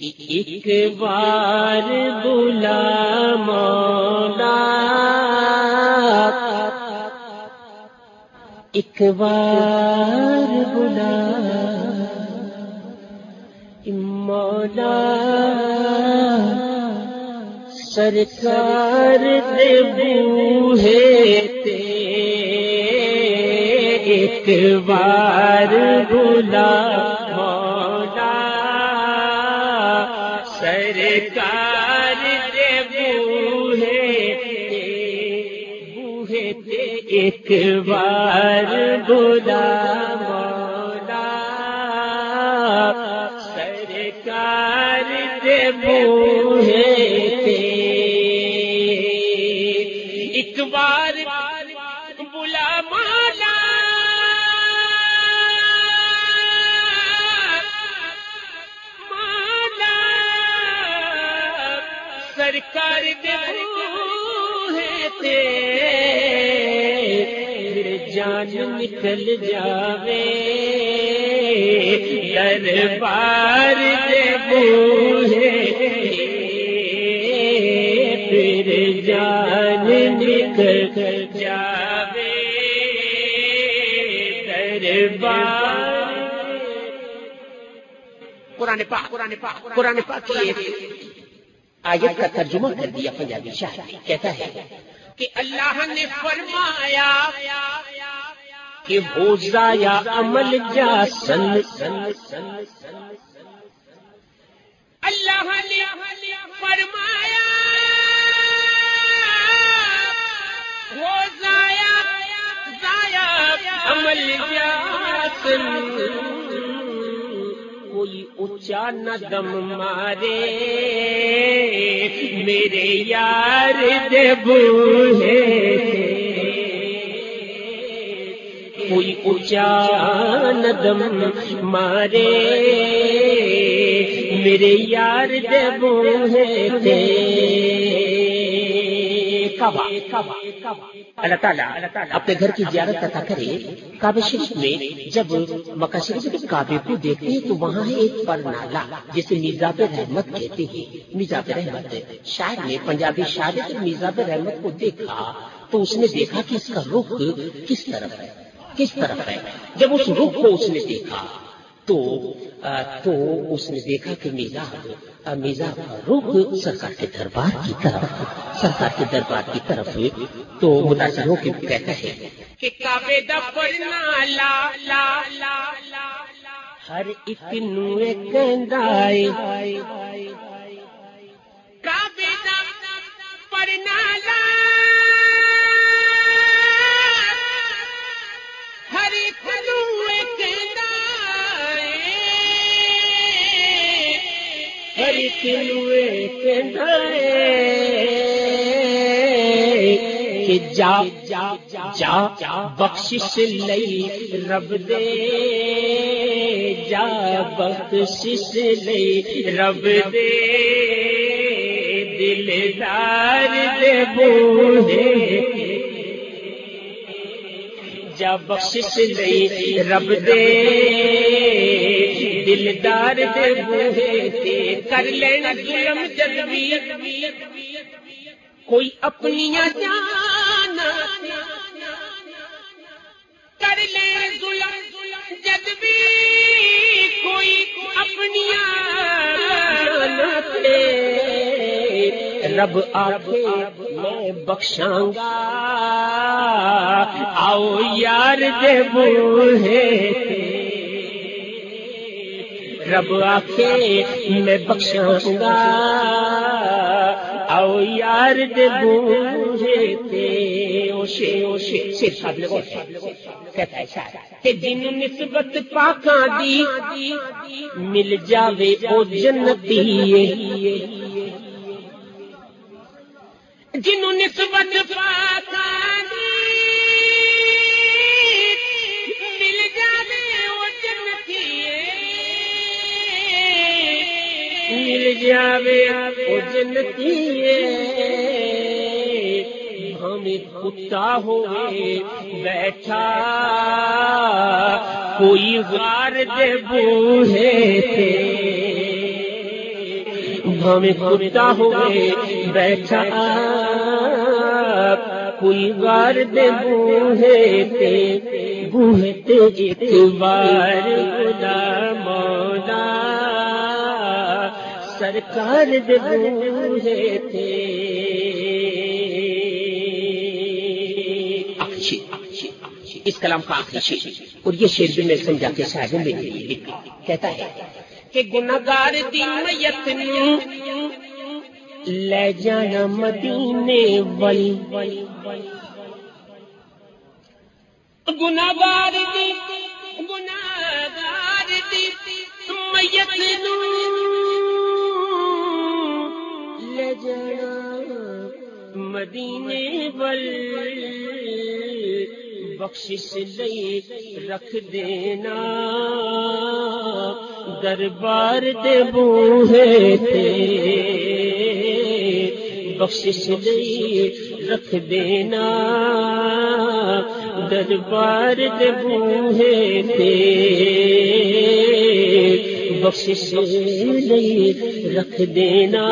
ایک بار بلا مولا، ایک بار بلا مولا، سرکار دے بوہے ایک بار بلا مولا۔ سرکار دے بوہے بوہے تے ایک بار بلا نکل جاوے۔ دربار دے بوہے پھر جان نکل جاوے۔ دربار قرآن پاک قرآن پاک قرآن پاک آیت کا ترجمہ کر دیا پنجابی شاعر کہتا ہے کہ اللہ نے فرمایا کہ ہو ضائع عمل جا سن۔ اللہ نے فرمایا ہو ضائع ضائع عمل جا سن۔ کوئی اونچا نہ دم مارے، میرے یار دے بوہے کوئی اونچا نہ دم مارے۔ میرے یار دے بوہے تھے۔ اللہ تعالیٰ اپنے گھر کی زیارت عطا کرے۔ کعبہ شریف میں جب مکہ شریف کے کعبے کو دیکھتے ہیں تو وہاں ہے ایک پر نالا جسے میزاب رحمت کہتے ہیں۔ میزاب رحمت، شاعر نے پنجابی شاعر جب میزاب رحمت کو دیکھا تو اس نے دیکھا کہ اس کا رخ کس طرف ہے۔ کس طرف ہے جب اس رخ کو اس نے دیکھا تو تو اس نے دیکھا کہ میزاب میزاب کا رخ سرکار کے دربار کی طرف سرکار کے دربار کی طرف تو متاثر ہو کے کہتا ہے کہ ہر ایک نو کہندا ہر ایک نو کہ جا جا جا، بخشش لئی رب دے۔ جا، بخشش لئی رب دے۔ دلدار دے بوہے جا، بخشش لئی رب دے۔ دلدار دے بوہے تے کر لینا ظلم جدوی کوئی اپنی جان کر لے ظلم جد بھی کوئی اپنی رب آخے میں بخشاں گا۔ آؤ یار دے بوہے رب آخے میں بخشاں گا۔ آؤ یار دے تے اوشے اوشے سر کہتا ہے کہ جن نسبت پاکاں دی مل جاوے او جنتی جنوں نسبت پاکاں مل جاوے او جنتی ہمیں کتا ہوئے، بیٹھا۔ کوئی غار دے بوہے تھے۔ ہمیں کتا ہوئے، بیٹھا۔ کوئی غار دے بوہے تے بوہے تے ایک بار خدا مولا۔ سرکار دے بوہے اس کلام کا آخری شیر اور یہ شیر بھی میں سمجھا کے شاید میرے لیے کہتا ہے کہ گناگار دی میت لے جانا مدینے ولی۔ گناگار دی گناگار دی میت جانا مدینے ولی بخشش لئی رکھ دینا۔ دربار دے بوہے تے بخشش لئی رکھ دینا۔ دربار دے بوہے تے بخشش لئی رکھ دینا۔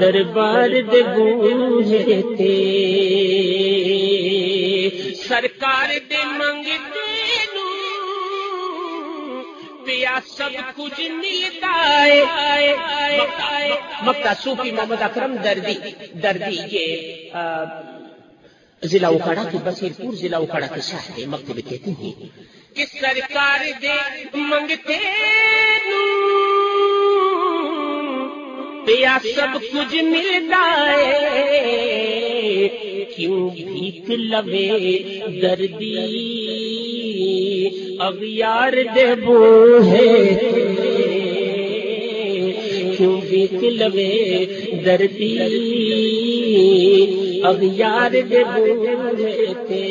دربار دے سرکار دے منگتے پیا سب کچھ ملتا ہے۔ مکہ صوفی محمد اکرم دردی دردی یہ ضلع اکھاڑا کے بصیر پور ضلع اکھاڑا کے شاہد مکتب کہتے ہیں کہ سرکار دے منگتے پیا سب کچھ ملتا ہے کیوں بھیک لوے دردی؟ اب یار دبو ہے، کیوں بھیک لوے دردی؟ اب یار دبو ہے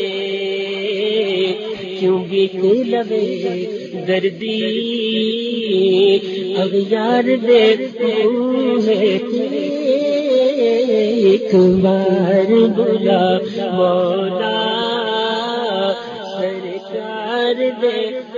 کیوں بھیک لوے دردی؟ اب یار دے ایک بار بلا مولا سرکار دیکھ